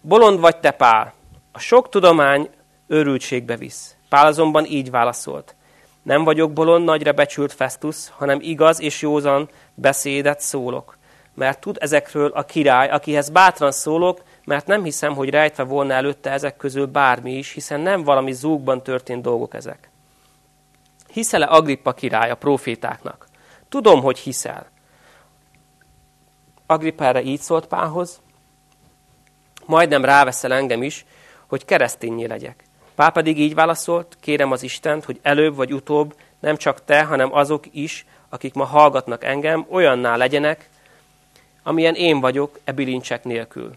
Bolond vagy te, Pál, a sok tudomány őrültségbe visz. Pál azonban így válaszolt, nem vagyok bolond, nagyra becsült Festus, hanem igaz és józan beszédet szólok. Mert tud ezekről a király, akihez bátran szólok, mert nem hiszem, hogy rejtve volna előtte ezek közül bármi is, hiszen nem valami zúgban történt dolgok ezek. Hiszel-e Agrippa király a profétáknak? Tudom, hogy hiszel. Agrippa erre így szólt Pálhoz, majdnem ráveszel engem is, hogy keresztényé legyek. Pál pedig így válaszolt, kérem az Istent, hogy előbb vagy utóbb nem csak te, hanem azok is, akik ma hallgatnak engem, olyanná legyenek, amilyen én vagyok e bilincsek nélkül.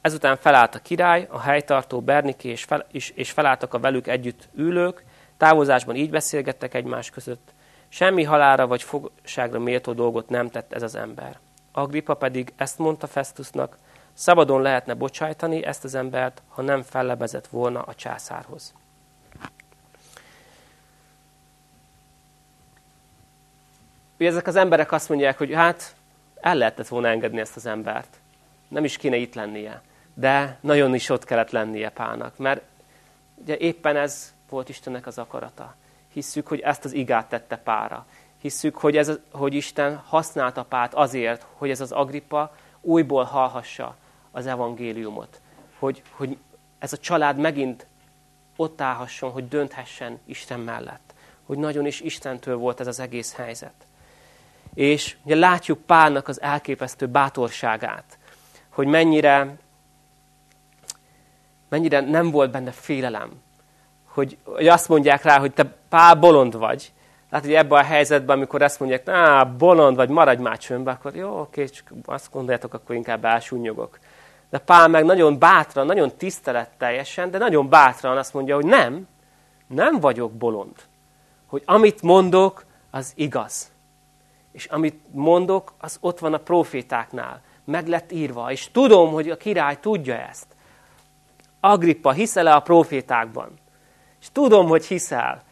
Ezután felállt a király, a helytartó Berniké, és, fel, és, és felálltak a velük együtt ülők, távozásban így beszélgettek egymás között. Semmi halára vagy fogságra méltó dolgot nem tett ez az ember. Agrippa pedig ezt mondta Festusnak, Szabadon lehetne bocsájtani ezt az embert, ha nem fellebezett volna a császárhoz. Ugye ezek az emberek azt mondják, hogy hát el lehetett volna engedni ezt az embert. Nem is kéne itt lennie. De nagyon is ott kellett lennie Pálnak, mert ugye éppen ez volt Istennek az akarata. Hisszük, hogy ezt az igát tette Pára. Hisszük, hogy, ez, hogy Isten használta Pált azért, hogy ez az Agrippa újból hallhassa az evangéliumot. Hogy, hogy ez a család megint ott állhasson, hogy dönthessen Isten mellett. Hogy nagyon is Istentől volt ez az egész helyzet. És ugye látjuk Pálnak az elképesztő bátorságát, hogy mennyire, mennyire nem volt benne félelem. Hogy, hogy azt mondják rá, hogy te Pál bolond vagy. Tehát, hogy ebben a helyzetben, amikor azt mondják, na, bolond vagy, maradj már csöndbe, akkor jó, oké, csak azt gondoljátok, akkor inkább elsúnyogok. De Pál meg nagyon bátran, nagyon tiszteletteljesen, de nagyon bátran azt mondja, hogy nem, nem vagyok bolond. Hogy amit mondok, az igaz. És amit mondok, az ott van a profétáknál. Meg lett írva. És tudom, hogy a király tudja ezt. Agrippa, hiszel-e a profétákban? És tudom, hogy hiszel.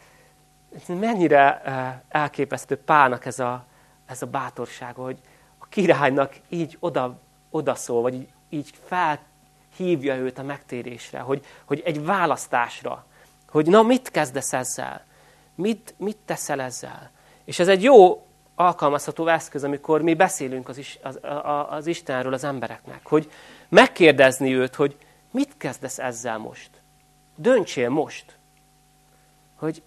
Mennyire eh, elképesztő Pálnak ez a, ez a bátorság, hogy a királynak így oda, odaszól, vagy így így felhívja őt a megtérésre, hogy, hogy egy választásra, hogy na mit kezdesz ezzel? Mit, mit teszel ezzel? És ez egy jó alkalmazható eszköz, amikor mi beszélünk az, is, az, az Istenről az embereknek, hogy megkérdezni őt, hogy mit kezdesz ezzel most? Döntsél most, hogy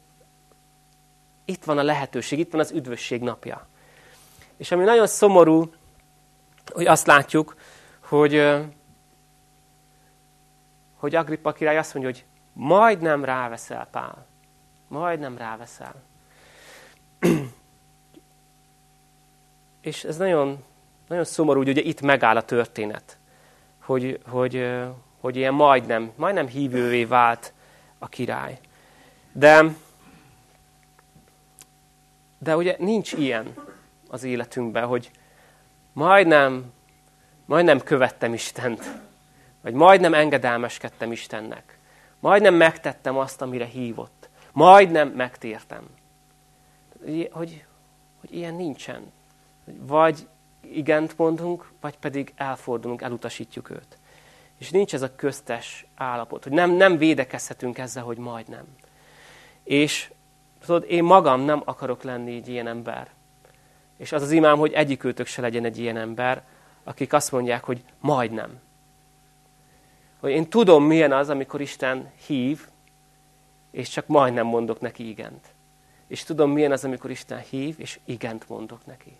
itt van a lehetőség, itt van az üdvösség napja. És ami nagyon szomorú, hogy azt látjuk, hogy, hogy Agrippa király azt mondja, hogy majdnem ráveszel, Pál. Majdnem ráveszel. És ez nagyon, nagyon szomorú, hogy ugye itt megáll a történet. Hogy, hogy, hogy ilyen majdnem, majdnem hívővé vált a király. De, de ugye nincs ilyen az életünkben, hogy majdnem majdnem követtem Istent, vagy majdnem engedelmeskedtem Istennek, majdnem megtettem azt, amire hívott, majdnem megtértem. Hogy, hogy, hogy ilyen nincsen. Vagy igent mondunk, vagy pedig elfordulunk, elutasítjuk őt. És nincs ez a köztes állapot, hogy nem, nem védekezhetünk ezzel, hogy majdnem. És tudod, én magam nem akarok lenni egy ilyen ember. És az az imám, hogy egyikőtök se legyen egy ilyen ember, akik azt mondják, hogy majdnem. hogy én tudom, milyen az, amikor Isten hív, és csak majdnem mondok neki igent. És tudom, milyen az, amikor Isten hív, és igent mondok neki.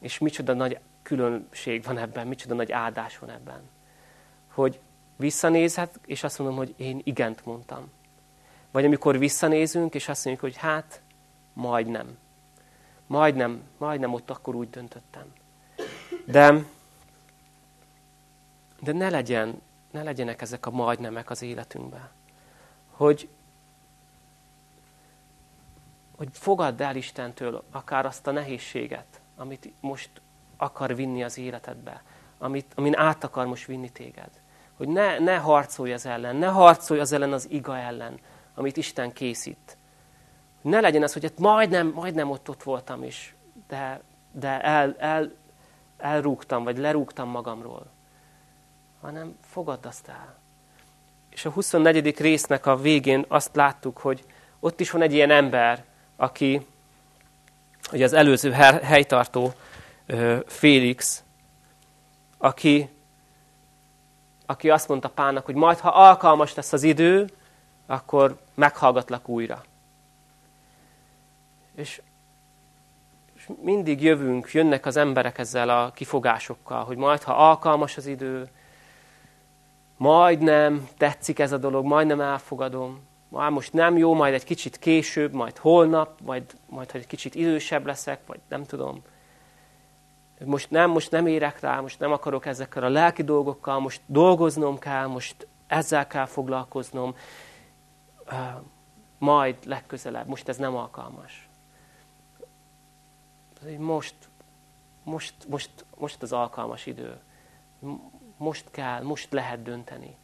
És micsoda nagy különbség van ebben, micsoda nagy áldás van ebben. Hogy visszanézhet, és azt mondom, hogy én igent mondtam. Vagy amikor visszanézünk, és azt mondjuk, hogy hát, majdnem. Majdnem, majdnem ott akkor úgy döntöttem. De, de ne, legyen, ne legyenek ezek a majdnemek az életünkben. Hogy, hogy fogadd el Istentől akár azt a nehézséget, amit most akar vinni az életedbe, amit, amin át akar most vinni téged. Hogy ne, ne harcolj az ellen, ne harcolj az ellen az iga ellen, amit Isten készít. Ne legyen az, hogy hát majdnem, majdnem ott, ott voltam is, de, de el, el, elrúgtam, vagy lerúgtam magamról. Hanem fogadd azt el. És a 24. résznek a végén azt láttuk, hogy ott is van egy ilyen ember, aki, hogy az előző helytartó Félix, aki, aki azt mondta Pálnak, hogy majd, ha alkalmas lesz az idő, akkor meghallgatlak újra. És, és mindig jövünk, jönnek az emberek ezzel a kifogásokkal, hogy majd, ha alkalmas az idő, majd nem tetszik ez a dolog, majd nem elfogadom, már most nem jó, majd egy kicsit később, majd holnap, majd, majd ha egy kicsit idősebb leszek, vagy nem tudom. Most nem, most nem érek rá, most nem akarok ezekkel a lelki dolgokkal, most dolgoznom kell, most ezzel kell foglalkoznom, majd legközelebb, most ez nem alkalmas. Most, most, most, most az alkalmas idő. Most kell, most lehet dönteni.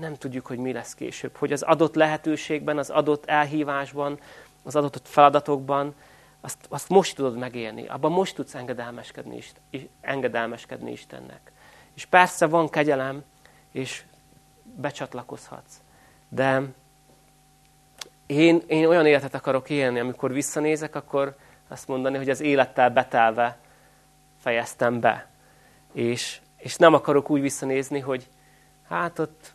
Nem tudjuk, hogy mi lesz később. Hogy az adott lehetőségben, az adott elhívásban, az adott feladatokban, azt, azt most tudod megélni. Abban most tudsz engedelmeskedni, engedelmeskedni Istennek. És persze van kegyelem, és becsatlakozhatsz. De én, én olyan életet akarok élni, amikor visszanézek, akkor azt mondani, hogy az élettel betelve fejeztem be. És, és nem akarok úgy visszanézni, hogy hát ott,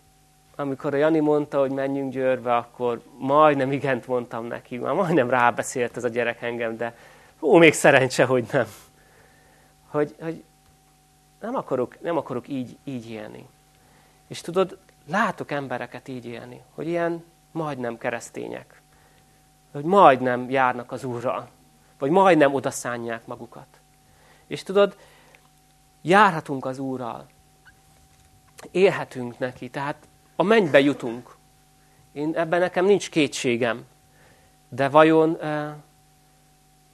amikor a Jani mondta, hogy menjünk Győrbe, akkor majdnem igent mondtam neki, már majdnem rábeszélt ez a gyerek engem, de ó, még szerencse, hogy nem. Hogy, hogy nem akarok, nem akarok így, így élni. És tudod, látok embereket így élni, hogy ilyen majdnem keresztények, hogy majdnem járnak az Úrral, vagy majdnem odaszánják magukat. És tudod, járhatunk az Úrral, élhetünk neki, tehát a mennybe jutunk. Én, ebben nekem nincs kétségem, de vajon, eh,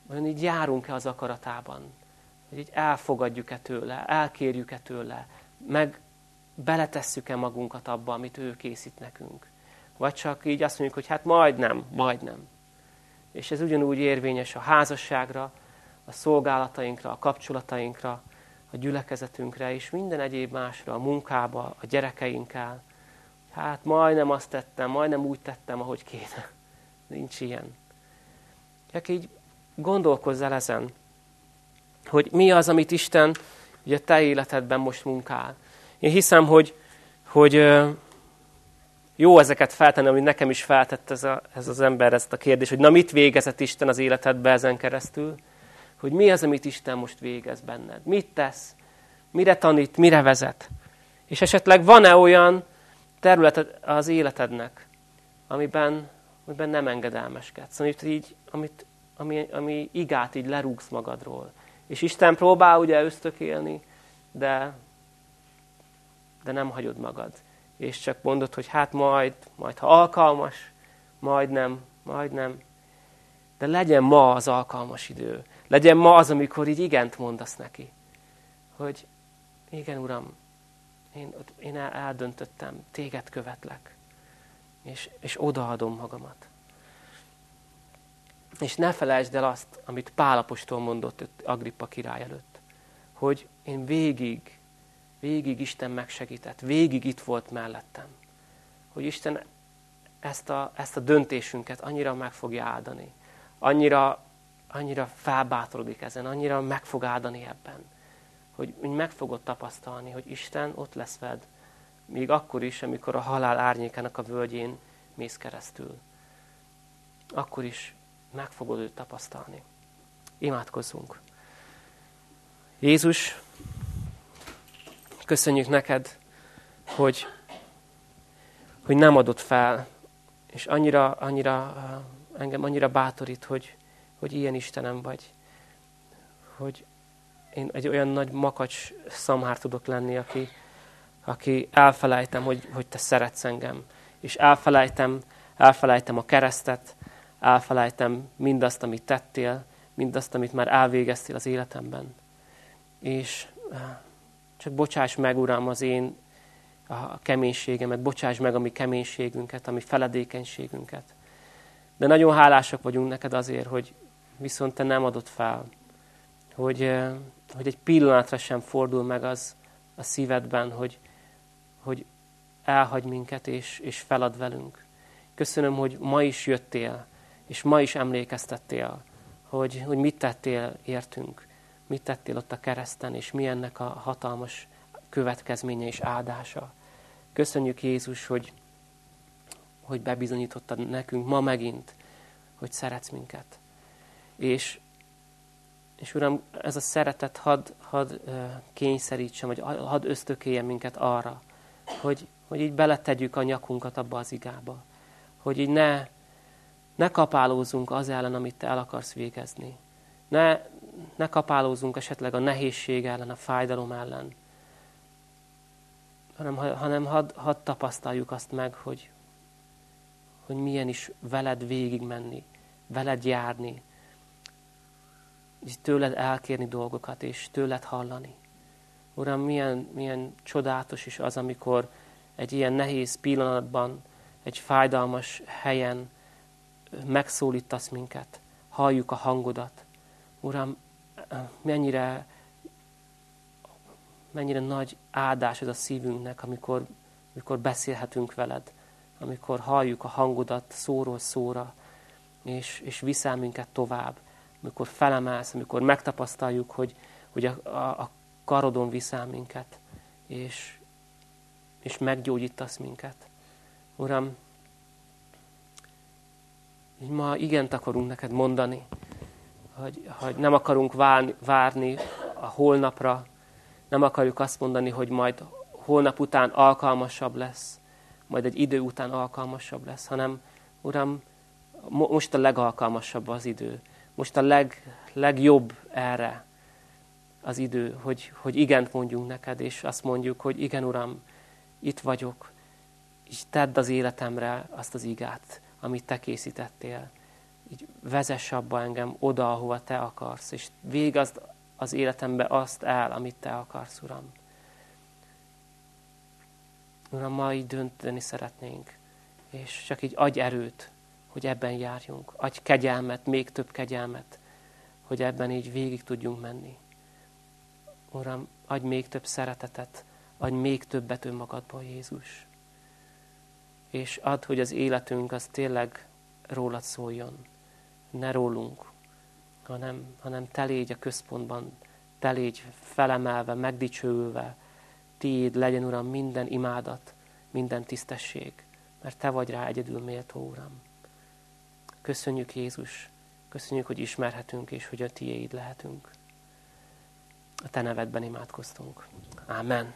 vajon így járunk-e az akaratában? Hogy így elfogadjuk-e tőle, elkérjük-e tőle, meg beletesszük-e magunkat abba, amit ő készít nekünk? Vagy csak így azt mondjuk, hogy hát majdnem, majdnem. És ez ugyanúgy érvényes a házasságra, a szolgálatainkra, a kapcsolatainkra, a gyülekezetünkre és minden egyéb másra, a munkába, a gyerekeinkkel. Hát majdnem azt tettem, majdnem úgy tettem, ahogy kéne. Nincs ilyen. Csak így gondolkozz el ezen, hogy mi az, amit Isten ugye te életedben most munkál. Én hiszem, hogy, hogy jó ezeket feltenni, amit nekem is feltett ez, a, ez az ember ezt a kérdést, hogy na mit végezett Isten az életedbe ezen keresztül? Hogy mi az, amit Isten most végez benned? Mit tesz? Mire tanít? Mire vezet? És esetleg van-e olyan terület az életednek, amiben, amiben nem engedelmeskedsz, amit így, amit, ami, ami igát így lerúgsz magadról. És Isten próbál ugye ösztökélni, de, de nem hagyod magad és csak mondod, hogy hát majd, majd ha alkalmas, majd nem, majd nem. De legyen ma az alkalmas idő. Legyen ma az, amikor így igent mondasz neki. Hogy igen, Uram, én, én eldöntöttem, téged követlek. És, és odaadom magamat. És ne felejtsd el azt, amit Pálapostól mondott Agrippa király előtt. Hogy én végig Végig Isten megsegített, végig itt volt mellettem. Hogy Isten ezt a, ezt a döntésünket annyira meg fogja áldani. Annyira, annyira felbátorodik ezen, annyira meg fog áldani ebben. Hogy meg fogod tapasztalni, hogy Isten ott lesz veled még akkor is, amikor a halál árnyékának a völgyén mész keresztül. Akkor is meg fogod őt tapasztalni. Imádkozzunk. Jézus, köszönjük neked, hogy, hogy nem adott fel, és annyira, annyira, engem annyira bátorít, hogy, hogy ilyen Istenem vagy, hogy én egy olyan nagy makacs szamhár tudok lenni, aki, aki elfelejtem, hogy, hogy te szeretsz engem, és elfelejtem, elfelejtem a keresztet, elfelejtem mindazt, amit tettél, mindazt, amit már elvégeztél az életemben. És csak bocsáss meg, Uram, az én a keménységemet, bocsáss meg a mi keménységünket, a mi feledékenységünket. De nagyon hálásak vagyunk neked azért, hogy viszont te nem adott fel, hogy, hogy egy pillanatra sem fordul meg az a szívedben, hogy, hogy elhagy minket és, és felad velünk. Köszönöm, hogy ma is jöttél, és ma is emlékeztettél, hogy, hogy mit tettél értünk, mit tettél ott a kereszten, és mi ennek a hatalmas következménye és áldása. Köszönjük Jézus, hogy, hogy bebizonyítottad nekünk ma megint, hogy szeretsz minket. És, és Uram, ez a szeretet had, had kényszerítsen, vagy had ösztökéljen minket arra, hogy, hogy így beletegyük a nyakunkat abba az igába. Hogy így ne, ne kapálózunk az ellen, amit te el akarsz végezni. Ne, ne kapálózunk esetleg a nehézség ellen, a fájdalom ellen, hanem, hanem hadd had tapasztaljuk azt meg, hogy, hogy milyen is veled végigmenni, veled járni, és tőled elkérni dolgokat, és tőled hallani. Uram, milyen, milyen csodálatos is az, amikor egy ilyen nehéz pillanatban, egy fájdalmas helyen megszólítasz minket, halljuk a hangodat. Uram, mennyire, mennyire nagy áldás ez a szívünknek, amikor, amikor beszélhetünk veled, amikor halljuk a hangodat szóról szóra, és, és viszel minket tovább, amikor felemelsz, amikor megtapasztaljuk, hogy, hogy a, a, a karodon viszel minket, és, és meggyógyítasz minket. Uram, ma igent akarunk neked mondani, hogy, hogy nem akarunk várni, várni a holnapra, nem akarjuk azt mondani, hogy majd holnap után alkalmasabb lesz, majd egy idő után alkalmasabb lesz, hanem Uram, most a legalkalmasabb az idő. Most a leg, legjobb erre az idő, hogy, hogy igent mondjunk neked, és azt mondjuk, hogy igen, Uram, itt vagyok, és tedd az életemre azt az igát, amit te készítettél. Így vezess abba engem oda, ahova te akarsz, és végazd az életembe azt el, amit te akarsz, Uram. Uram, ma így dönteni szeretnénk, és csak így adj erőt, hogy ebben járjunk. Adj kegyelmet, még több kegyelmet, hogy ebben így végig tudjunk menni. Uram, adj még több szeretetet, adj még többet önmagadból, Jézus. És add, hogy az életünk az tényleg rólad szóljon. Ne rólunk, hanem, hanem te légy a központban, te légy felemelve, megdicsőülve. Tiéd legyen, Uram, minden imádat, minden tisztesség, mert Te vagy rá egyedül méltó, Uram. Köszönjük Jézus, köszönjük, hogy ismerhetünk, és hogy a Tiéd lehetünk. A Te nevedben imádkoztunk. Amen.